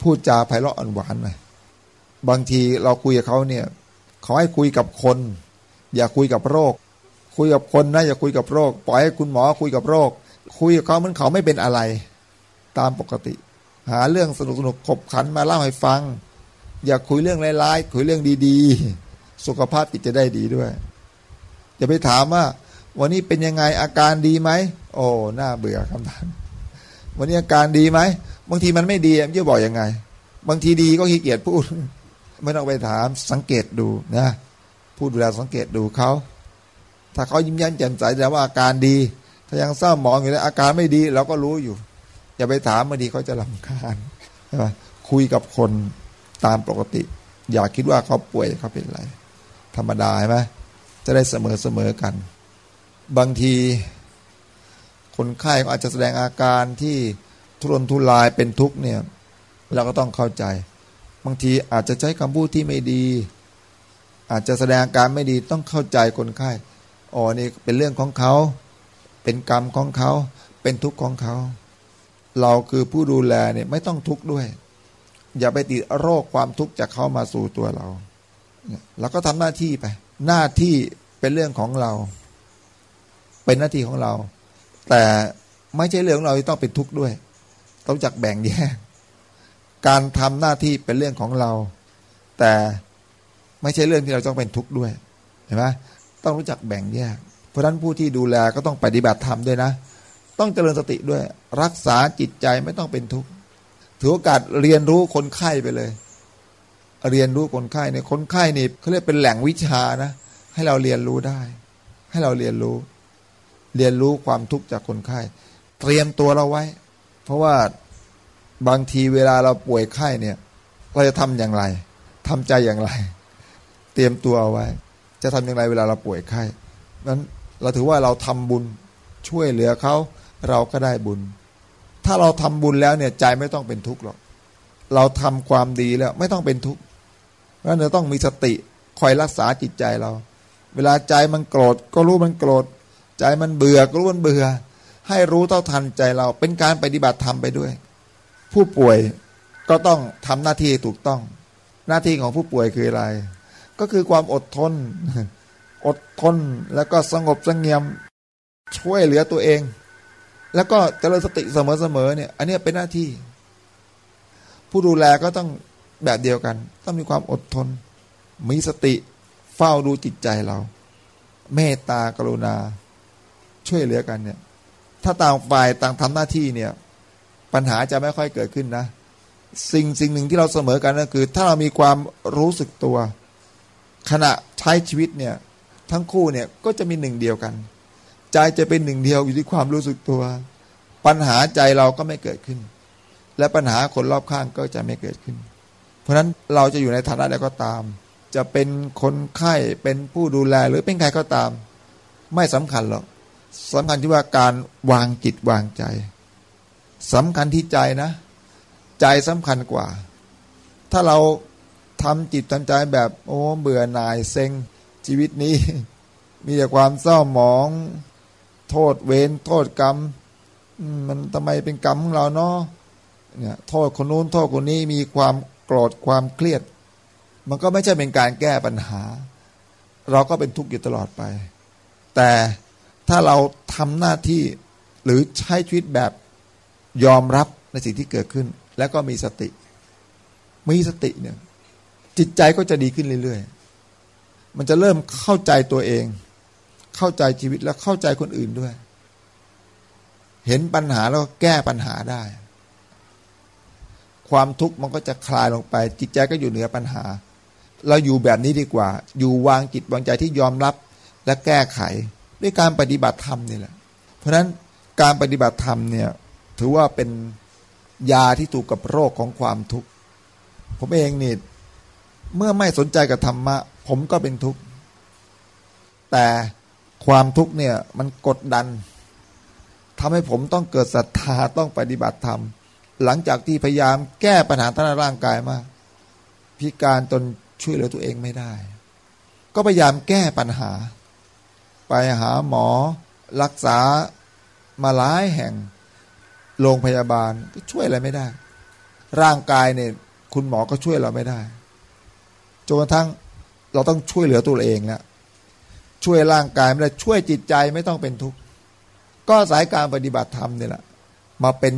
พูดจาไพเราะอ่อนหวานหน่อยบางทีเราคุยกับเขาเนี่ยเขาให้คุยกับคน อย่าคุยกับโรค คุยกับคนนะอย่าคุยกับโรค ปล่อยให้คุณหมอคุยกับโรค คุยกับเขาเหมือนเขาไม่เป็นอะไร ตามปกติ หาเรื่องสนุกสนุกขบขันมาเล่าให้ฟัง อย่าคุยเรื่องร้ายๆคุยเรื่องดีๆ สุขภาพจิตจะได้ดีด้วยอย่าไปถามว่า วันนี้เป็นยังไงอาการดีไหมโอ้หน้าเบื่อคำถาม วันนี้อาการดีไหมบางทีมันไม่ดีมันจะบอกยังไง บางทีดีก็ขี้เกียจพูด ไม่ต้องไปถามสังเกตดูนะพูดดูแลสังเกตดูเขา ถ้าเขายิ้มแย้มแจ่มใสแต่ว่าอาการดี ถ้ายังเศร้าหมองอยู่แล้วอาการไม่ดีเราก็รู้อยู่ อย่าไปถามบางทีเขาจะลำคาญใช่ไหมคุยกับคนตามปกติ อย่าคิดว่าเขาป่วยเขาเป็นอะไร ธรรมดาใช่ไหมจะได้เสมอเสมอกัน บางที คนไข้อาจจะแสดงอาการที่ทุรนทุรายเป็นทุกข์เนี่ยเราก็ต้องเข้าใจ บางทีอาจจะใช้คำพูดที่ไม่ดี อาจจะแสดงอาการไม่ดีต้องเข้าใจคนไข้อ๋อนี่เป็นเรื่องของเขา เป็นกรรมของเขา เป็นทุกข์ของเขา เราคือผู้ดูแลเนี่ยไม่ต้องทุกข์ด้วย อย่าไปติดโรคความทุกข์จากเขามาสู่ตัวเราเราก็ทำหน้าที่ไป หน้าที่เป็นเรื่องของเรา เป็นหน้าที่ของเรา แต่ไม่ใช่เรื่องของเราที่ต้องเป็นทุกข์ด้วย ต้องจักแบ่งแยก การทำหน้าที่เป็นเรื่องของเรา แต่ไม่ใช่เรื่องที่เราต้องเป็นทุกข์ด้วยเห็นไหมต้องรู้จักแบ่งแยก เพราะฉะนั้นผู้ที่ดูแลก็ต้องปฏิบัติธรรมด้วยนะ ต้องเจริญสติด้วย รักษาจิตใจไม่ต้องเป็นทุกข์ถือโอกาสเรียนรู้คนไข้ไปเลย เรียนรู้คนไข้เนี่ยคนไข้นี่เขาเรียกเป็นแหล่งวิชานะ ให้เราเรียนรู้ได้ ให้เราเรียนรู้ เรียนรู้ความทุกข์จากคนไข้ เตรียมตัวเราไว้ เพราะว่าบางทีเวลาเราป่วยไข้เนี่ย เราจะทำอย่างไร ทำใจอย่างไร เตรียมตัวเอาไว้ จะทำอย่างไรเวลาเราป่วยไข้นั้นเราถือว่าเราทำบุญช่วยเหลือเขา เราก็ได้บุญ ถ้าเราทำบุญแล้วเนี่ยใจไม่ต้องเป็นทุกข์หรอก เราทำความดีแล้วไม่ต้องเป็นทุกข์เพราะเราต้องมีสติคอยรักษาจิตใจเรา เวลาใจมันโกรธก็รู้มันโกรธ ใจมันเบื่อก็รู้มันเบื่อ ให้รู้เท่าทันใจเราเป็นการปฏิบัติธรรมไปด้วย ผู้ป่วยก็ต้องทำหน้าที่ถูกต้อง หน้าที่ของผู้ป่วยคืออะไร ก็คือความอดทน อดทนแล้วก็สงบสงเงียมช่วยเหลือตัวเอง แล้วก็เจริญสติเสมอๆเนี่ย อันนี้เป็นหน้าที่ ผู้ดูแลก็ต้องแบบเดียวกัน ต้องมีความอดทน มีสติเฝ้าดูจิตใจเรา เมตตากรุณา ช่วยเหลือกันเนี่ย ถ้าต่างฝ่ายต่างทำหน้าที่เนี่ย ปัญหาจะไม่ค่อยเกิดขึ้นนะ สิ่งสิ่งหนึ่งที่เราเสมอกันก็คือ ถ้าเรามีความรู้สึกตัว ขณะใช้ชีวิตเนี่ย ทั้งคู่เนี่ยก็จะมีหนึ่งเดียวกัน ใจจะเป็นหนึ่งเดียวอยู่ที่ความรู้สึกตัว ปัญหาใจเราก็ไม่เกิดขึ้น และปัญหาคนรอบข้างก็จะไม่เกิดขึ้น เพราะฉะนั้นเราจะอยู่ในฐานะใดก็ตาม จะเป็นคนไข้เป็นผู้ดูแลหรือเป็นใครก็ตาม ไม่สำคัญหรอก สำคัญที่ว่าการวางจิตวางใจสำคัญที่ใจนะ ใจสำคัญกว่า ถ้าเราทำจิตทำใจแบบโอ้เบื่อหน่ายเซ็งชีวิตนี้ มีแต่ความเศร้าหมอง โทษเวรโทษกรรม มันทำไมเป็นกรรมของเราเนาะเนี่ยโทษคนนู้นโทษคนนี้มีความโกรธความเครียด มันก็ไม่ใช่เป็นการแก้ปัญหา เราก็เป็นทุกข์อยู่ตลอดไป แต่ ถ้าเราทำหน้าที่หรือใช้ชีวิตแบบยอมรับในสิ่งที่เกิดขึ้น แล้วก็มีสติ มีสติเนี่ย จิตใจก็จะดีขึ้นเรื่อยๆ มันจะเริ่มเข้าใจตัวเอง เข้าใจชีวิตแล้วเข้าใจคนอื่นด้วย เห็นปัญหาแล้วแก้ปัญหาได้ ความทุกข์มันก็จะคลายลงไป จิตใจก็อยู่เหนือปัญหา เราอยู่แบบนี้ดีกว่า อยู่วางจิตวางใจที่ยอมรับและแก้ไข ด้วยการปฏิบัติธรรมนี่แหละ เพราะฉะนั้นการปฏิบัติธรรมเนี่ยถือว่าเป็นยาที่ถูกกับโรคของความทุกข์ ผมเองนี่เมื่อไม่สนใจกับธรรมะ ผมก็เป็นทุกข์ แต่ความทุกข์เนี่ยมันกดดันทำให้ผมต้องเกิดศรัทธาต้องปฏิบัติธรรม หลังจากที่พยายามแก้ปัญหาทางร่างกายมาพิการจนช่วยเหลือตัวเองไม่ได้ ก็พยายามแก้ปัญหา ไปหาหมอรักษามาหลายแห่ง โรงพยาบาลก็ช่วยอะไรไม่ได้ ร่างกายเนี่ยคุณหมอก็ช่วยเราไม่ได้จนกระทั่งเราต้องช่วยเหลือตัวเองแล้วช่วยร่างกายไม่ได้ช่วยจิตใจไม่ต้องเป็นทุกข์ก็สายการปฏิบัติธรรมนี่แหละมาเป็น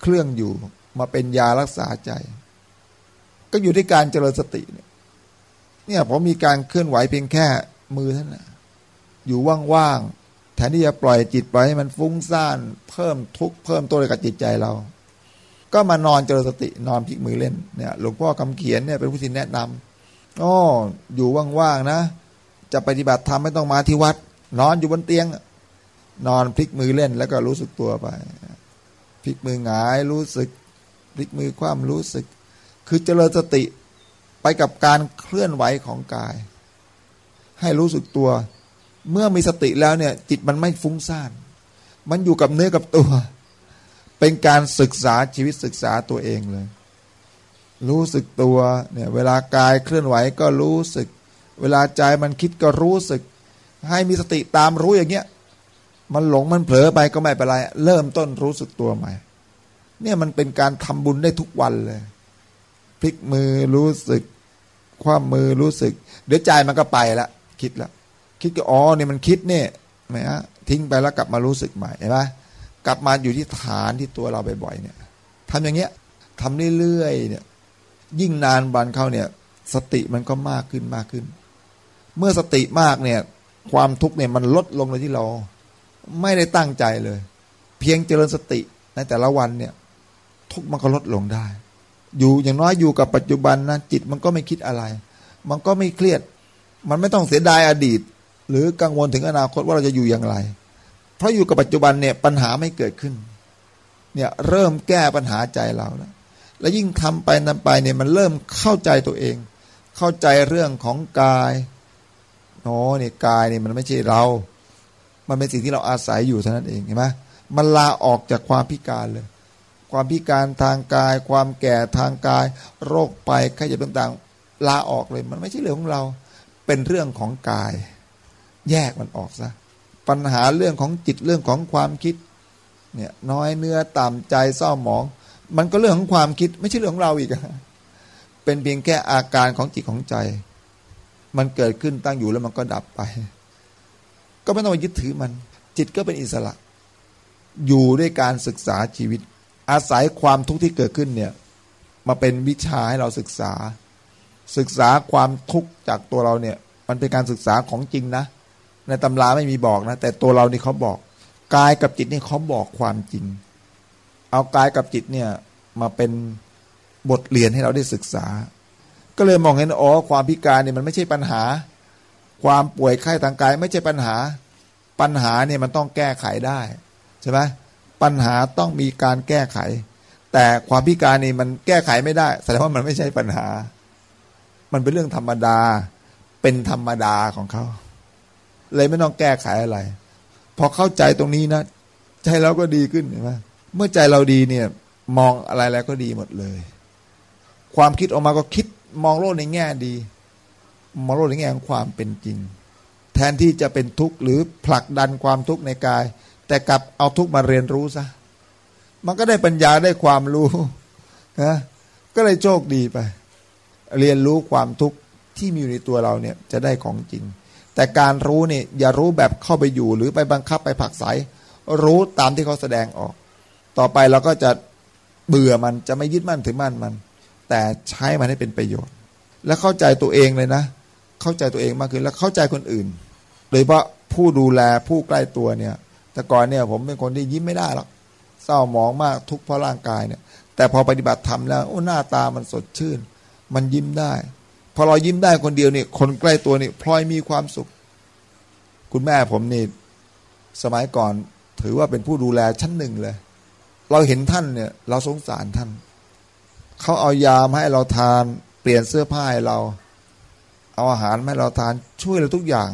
เครื่องอยู่มาเป็นยารักษาใจ ก็อยู่ที่การเจริญสติเนี่ยเนี่ยผมมีการเคลื่อนไหวเพียงแค่มือเท่านั้น อยู่ว่างๆแทนที่จะปล่อยจิตไปให้มันฟุ้งซ่านเพิ่มทุกข์เพิ่มตัวกับจิตใจเรา ก็มานอนเจริญสตินอนพลิกมือเล่นเนี่ยหลวงพ่อคำเขียนเนี่ยเป็นผู้ที่แนะนำอ๋ออยู่ว่างๆนะ จะปฏิบัติธรรมไม่ต้องมาที่วัด นอนอยู่บนเตียง นอนพลิกมือเล่น แล้วก็รู้สึกตัวไปพลิกมือหงายรู้สึกพลิกมือคว่ำรู้สึก คือเจริญสติไปกับการเคลื่อนไหวของกาย ให้รู้สึกตัว เมื่อมีสติแล้วเนี่ย จิตมันไม่ฟุ้งซ่าน มันอยู่กับเนื้อกับตัว เป็นการศึกษาชีวิตศึกษาตัวเองเลย รู้สึกตัวเนี่ย เวลากายเคลื่อนไหวก็รู้สึก เวลาใจมันคิดก็รู้สึก ให้มีสติตามรู้อย่างเงี้ย มันหลงมันเผลอไปก็ไม่เป็นไร เริ่มต้นรู้สึกตัวใหม่ เนี่ยมันเป็นการทำบุญได้ทุกวันเลยพลิกมือรู้สึก คว้ามือรู้สึก เดี๋ยวใจมันก็ไปละคิดแล้ว คิดก็อ๋อเนี่ยมันคิดเนี่ยไหมฮะทิ้งไปแล้วกลับมารู้สึกใหม่เห็นไหมกลับมาอยู่ที่ฐานที่ตัวเราบ่อยๆเนี่ยทำอย่างเงี้ยทำเรื่อยๆเนี่ย ยิ่งนานบันเข้าเนี่ย สติมันก็มากขึ้นมากขึ้น เมื่อสติมากเนี่ย ความทุกข์เนี่ยมันลดลงเลยที่เรา ไม่ได้ตั้งใจเลย เพียงเจริญสติในแต่ละวันเนี่ย ทุกมันก็ลดลงได้ อยู่อย่างน้อยอยู่กับปัจจุบันนะจิตมันก็ไม่คิดอะไร มันก็ไม่เครียด มันไม่ต้องเสียดายอดีต หรือกังวลถึงอนาคตว่าเราจะอยู่อย่างไร เพราะอยู่กับปัจจุบันเนี่ยปัญหาไม่เกิดขึ้น เนี่ยเริ่มแก้ปัญหาใจเราแล้วแล้วยิ่งทำไปนำไปเนี่ยมันเริ่มเข้าใจตัวเอง เข้าใจเรื่องของกายโอ้เนี่ยกายเนี่ยมันไม่ใช่เรา มันเป็นสิ่งที่เราอาศัยอยู่เท่านั้นเองเห็นไหมมันลาออกจากความพิการเลย ความพิการทางกาย ความแก่ทางกาย โรคไปไข้เจ็บต่างๆ ลาออกเลย มันไม่ใช่เรื่องของเรา เป็นเรื่องของกาย แยกมันออกซะปัญหาเรื่องของจิตเรื่องของความคิดเนี่ยน้อยเนื้อต่ำใจเศร้าหมอง มันก็เรื่องของความคิดไม่ใช่เรื่องของเราอีกเป็นเพียงแค่อาการของจิตของใจ มันเกิดขึ้นตั้งอยู่แล้วมันก็ดับไป ก็ไม่ต้องยึดถือมัน จิตก็เป็นอิสระ อยู่ด้วยการศึกษาชีวิต อาศัยความทุกข์ที่เกิดขึ้นเนี่ยมาเป็นวิชาให้เราศึกษา ศึกษาความทุกข์จากตัวเราเนี่ย มันเป็นการศึกษาของจริงนะ ในตำราไม่มีบอกนะ แต่ตัวเรานี่เขาบอกกายกับจิตนี่เขาบอกความจริง เอากายกับจิตเนี่ยมาเป็นบทเรียนให้เราได้ศึกษา ก็เลยมองเห็นอ๋อความพิการเนี่ยมันไม่ใช่ปัญหา ความป่วยไข้ทางกายไม่ใช่ปัญหา ปัญหาเนี่ยมันต้องแก้ไขได้ใช่ไหมปัญหาต้องมีการแก้ไข แต่ความพิการนี่มันแก้ไขไม่ได้แสดงว่ามันไม่ใช่ปัญหา มันเป็นเรื่องธรรมดา เป็นธรรมดาของเขา เลยไม่ต้องแก้ไขอะไร พอเข้าใจตรงนี้นะ ใจเราก็ดีขึ้นเห็นไหมเมื่อใจเราดีเนี่ย มองอะไรแล้วก็ดีหมดเลย ความคิดออกมาก็คิดมองโลกในแง่ดี มองโลกในแง่ของความเป็นจริง แทนที่จะเป็นทุกข์หรือผลักดันความทุกข์ในกาย แต่กลับเอาทุกข์มาเรียนรู้ซะมันก็ได้ปัญญาได้ความรู้นะก็เลยโชคดีไป เรียนรู้ความทุกข์ที่มีอยู่ในตัวเราเนี่ยจะได้ของจริง แต่การรู้นี่อย่ารู้แบบเข้าไปอยู่หรือไปบังคับไปผักใสรู้ตามที่เขาแสดงออก ต่อไปเราก็จะเบื่อมันจะไม่ยึดมั่นถือมั่นมัน แต่ใช้มันให้เป็นประโยชน์ และเข้าใจตัวเองเลยนะ เข้าใจตัวเองมากขึ้นแล้วเข้าใจคนอื่น โดยเฉพาะผู้ดูแลผู้ใกล้ตัวเนี่ย แต่ก่อนเนี่ยผมเป็นคนที่ยิ้มไม่ได้หรอกเศร้าหมองมากทุกข์เพราะร่างกายเนี่ย แต่พอปฏิบัติธรรมแล้วโอ้หน้าตามันสดชื่น มันยิ้มได้ พอเรายิ้มได้คนเดียวเนี่ยคนใกล้ตัวนี่พลอยมีความสุข คุณแม่ผมนี่สมัยก่อนถือว่าเป็นผู้ดูแลชั้นหนึ่งเลย เราเห็นท่านเนี่ย เราสงสารท่าน เขาเอายามให้เราทาน เปลี่ยนเสื้อผ้าให้เรา เอาอาหารให้เราทานช่วยเราทุกอย่าง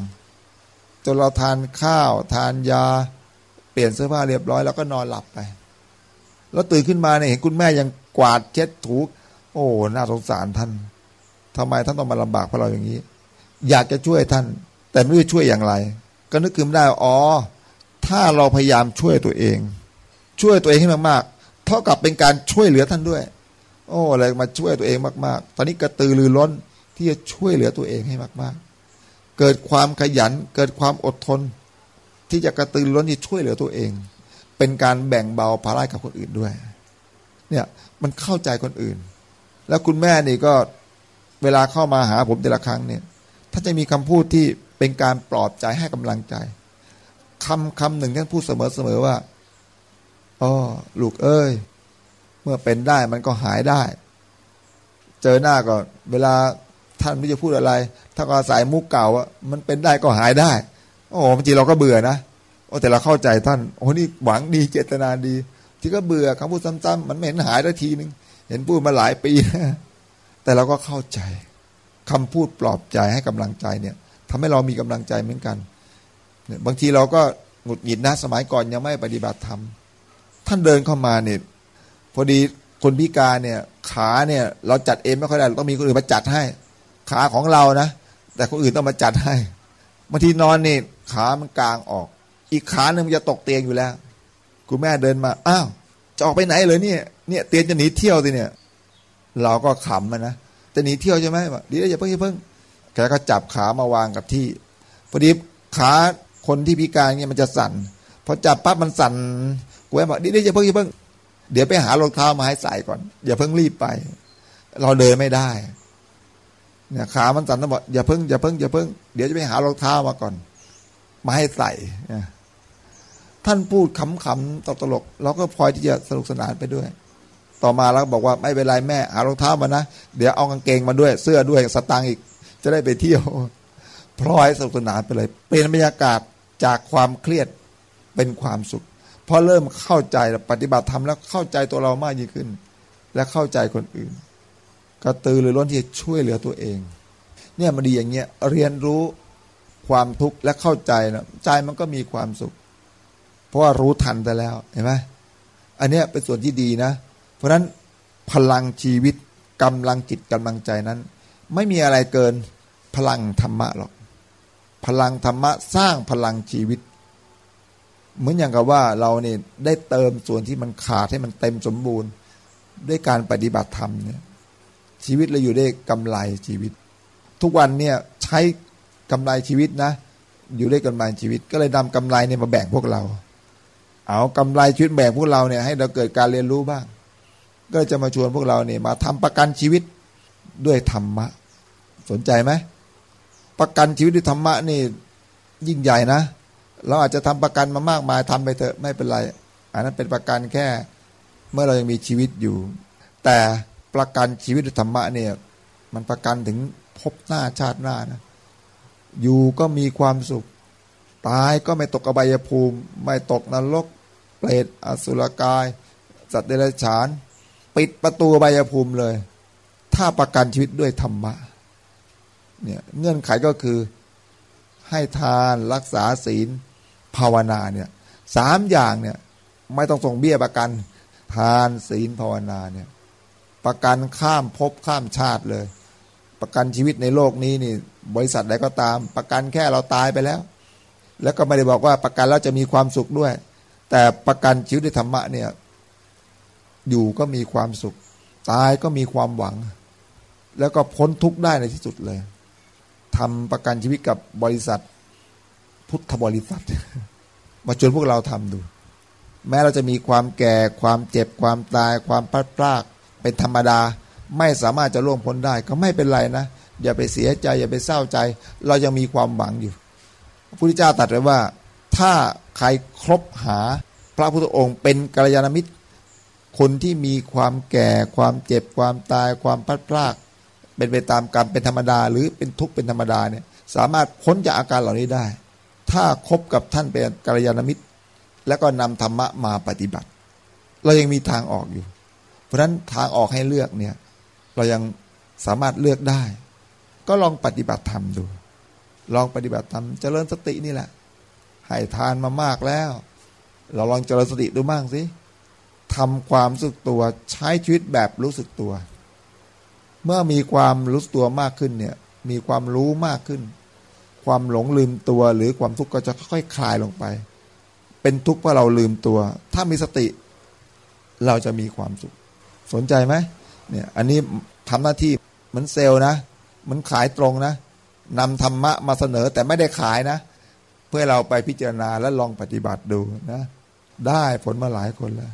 จนเราทานข้าว ทานยา เปลี่ยนเสื้อผ้าเรียบร้อย แล้วก็นอนหลับไป แล้วตื่นขึ้นมาเนี่ยเห็นคุณแม่ยังกวาดเช็ดถู โอ้ น่าสงสารท่าน ทำไมท่านต้องมาลำบากเพราะเราอย่างนี้ อยากจะช่วยท่าน แต่ไม่รู้ช่วยอย่างไร ก็นึกขึ้นได้อ๋อ ถ้าเราพยายามช่วยตัวเอง ช่วยตัวเองให้มากๆเท่ากับเป็นการช่วยเหลือท่านด้วย โอ้อะไรมาช่วยตัวเองมากๆ ตอนนี้กระตือรือร้นที่จะช่วยเหลือตัวเองให้มากๆ เกิดความขยันเกิดความอดทน ที่จะกระตือรือร้นที่ช่วยเหลือตัวเอง เป็นการแบ่งเบาภาระกับคนอื่นด้วย เนี่ยมันเข้าใจคนอื่น แล้วคุณแม่นี่ก็ เวลาเข้ามาหาผมแต่ละครั้งเนี่ยถ้านจะมีคำพูดที่เป็นการปลอบใจให้กำลังใจคำคำหนึ่งท่านพูดเสมอเสมอว่าอ๋อลูกเอ้ย เมื่อเป็นได้มันก็หายได้ เจอหน้าก็เวลาท่านไม่จะพูดอะไรถ้าก็สายมุกเก่าว่ามันเป็นได้ก็หายได้ โอ้บางทีเราก็เบื่อนะโอ้แต่เราเข้าใจท่าน โอ้นี่หวังดีเจตนาดี ที่ก็เบื่อคำพูดซ้ำๆมันไม่เห็นหายได้ทีนึง เห็นพูดมาหลายปี แต่เราก็เข้าใจคำพูดปลอบใจให้กำลังใจเนี่ยทำให้เรามีกำลังใจเหมือนกันเนี่ยบางทีเราก็หงุดหงิดนะสมัยก่อนยังไม่ปฏิบัติธรรมท่านเดินเข้ามาเนี่ยพอดีคนพิการเนี่ย ขาเนี่ย เราจัดเองไม่ค่อยได้ต้องมีคนอื่นมาจัดให้ ขาของเรานะแต่คนอื่นต้องมาจัดให้บางทีนอนนี่ขามันกลางออก อีกขาหนึ่งมันจะตกเตียงอยู่แล้ว คุณแม่เดินมา อ้าว จะออกไปไหนเลยเนี่ย เนี่ยเตียงจะหนีเที่ยวสิเนี่ย เราก็ขำมันนะจะหนีเที่ยวใช่ไหมดีแล้วอย่าเพิ่งอย่าเพิ่งแกก็จับขามาวางกับที่พอดีขาคนที่พิการเนี่ยมันจะสั่นพอจับปั๊บมันสั่นกูแม่บอกเดี๋ยวอย่าเพิ่งอย่าเพิ่งเดี๋ยวไปหารองเท้ามาให้ใส่ก่อน อย่าเพิ่งรีบไป เราเดินไม่ได้เนี่ยขามันสั่นต้องบอกอย่าเพิ่งอย่าเพิ่งอย่าเพิ่งเดี๋ยวจะไปหารองเท้ามาก่อน มาให้ใส่ท่านพูดขำๆตตลกเราก็พลอยที่จะสนุกสนานไปด้วย ต่อมาแล้วบอกว่าไม่เป็นไรแม่หารองเท้ามานะ เดี๋ยวเอากางเกงมาด้วยเสื้อด้วยสตางค์อีก จะได้ไปเที่ยวพลอยสนุกสนานไปเลย เปลี่ยนบรรยากาศจากความเครียดเป็นความสุขพอเริ่มเข้าใจปฏิบัติธรรมแล้วเข้าใจตัวเรามากยิ่งขึ้น และเข้าใจคนอื่นกระตือรือร้นที่จะช่วยเหลือตัวเอง เนี่ยมันดีอย่างเงี้ยเรียนรู้ความทุกข์และเข้าใจนะใจมันก็มีความสุข เพราะว่ารู้ทันแต่แล้วเห็นไหมอันเนี้ยเป็นส่วนที่ดีนะ เพราะฉะนั้นพลังชีวิตกำลังจิตกำลังใจนั้น ไม่มีอะไรเกินพลังธรรมะหรอก พลังธรรมะสร้างพลังชีวิต เหมือนอย่างกับว่าเราเนี่ยได้เติมส่วนที่มันขาดให้มันเต็มสมบูรณ์ ด้วยการปฏิบัติธรรมเนี่ยชีวิตเราอยู่ได้กำไรชีวิต ทุกวันเนี่ยใช้กำไรชีวิตนะ อยู่ได้กำไรชีวิต ก็เลยนำกำไรเนี่ยมาแบ่งพวกเรา เอากำไรชีวิตแบ่งพวกเราเนี่ยให้เราเกิดการเรียนรู้บ้าง ก็จะมาชวนพวกเราเนี่ยมาทำประกันชีวิตด้วยธรรมะ สนใจไหมประกันชีวิตด้วยธรรมะนี่ยิ่งใหญ่นะ เราอาจจะทำประกันมามากมายทำไปเถอะไม่เป็นไร อันนั้นเป็นประกันแค่เมื่อเรายังมีชีวิตอยู่ แต่ประกันชีวิตธรรมะเนี่ยมันประกันถึงพบหน้าชาติหน้านะอยู่ก็มีความสุข ตายก็ไม่ตกอบายภูมิ ไม่ตกนรก เปรตอสุรกาย สัตว์เดรัจฉาน ปิดประตูอบายภูมิเลย ถ้าประกันชีวิตด้วยธรรมะเนี่ยเงื่อนไขก็คือให้ทานรักษาศีลภาวนาเนี่ยสามอย่างเนี่ยไม่ต้องส่งเบี้ยประกัน ทานศีลภาวนาเนี่ยประกันข้ามภพข้ามชาติเลย ประกันชีวิตในโลกนี้นี่ บริษัทใดก็ตาม ประกันแค่เราตายไปแล้ว แล้วก็ไม่ได้บอกว่าประกันแล้วจะมีความสุขด้วย แต่ประกันชีวิตธรรมะเนี่ย อยู่ก็มีความสุข ตายก็มีความหวัง แล้วก็พ้นทุกข์ได้ในที่สุดเลยทำประกันชีวิตกับบริษัท พุทธบริษัท มาชวนพวกเราทำดู แม้เราจะมีความแก่ความเจ็บความตาย ความพลาดพลาดเป็นธรรมดา ไม่สามารถจะล่วงพ้นได้ก็ไม่เป็นไรนะ อย่าไปเสียใจ อย่าไปเศร้าใจ เรายังมีความหวังอยู่พระพุทธเจ้าตรัสไว้ว่า ถ้าใครครบหาพระพุทธองค์เป็นกัลยาณมิตร คนที่มีความแก่ความเจ็บความตายความพลาดพลาดเป็นไปตามกรรมเป็นธรรมดา หรือเป็นทุกข์เป็นธรรมดาเนี่ยสามารถพ้นจากอาการเหล่านี้ได้ ถ้าคบกับท่านเป็นกัลยาณมิตร แล้วก็นำธรรมะมาปฏิบัติ เรายังมีทางออกอยู่ เพราะฉะนั้นทางออกให้เลือกเนี่ยเรายังสามารถเลือกได้ ก็ลองปฏิบัติธรรมดู ลองปฏิบัติธรรมเจริญสตินี่แหละให้ทานมามากแล้ว เราลองเจริญสติดูบ้างสิ ทำความรู้สึกตัว ใช้ชีวิตแบบรู้สึกตัว เมื่อมีความรู้ตัวมากขึ้นเนี่ย มีความรู้มากขึ้น ความหลงลืมตัวหรือความทุกข์ก็จะค่อยๆคลายลงไป เป็นทุกข์เพราะเราลืมตัว ถ้ามีสติ เราจะมีความสุข สนใจไหมเนี่ยอันนี้ทำหน้าที่เหมือนเซลล์นะเหมือนขายตรงนะนำธรรมะมาเสนอแต่ไม่ได้ขายนะ เพื่อเราไปพิจารณาและลองปฏิบัติดูนะ ได้ผลมาหลายคนแล้ว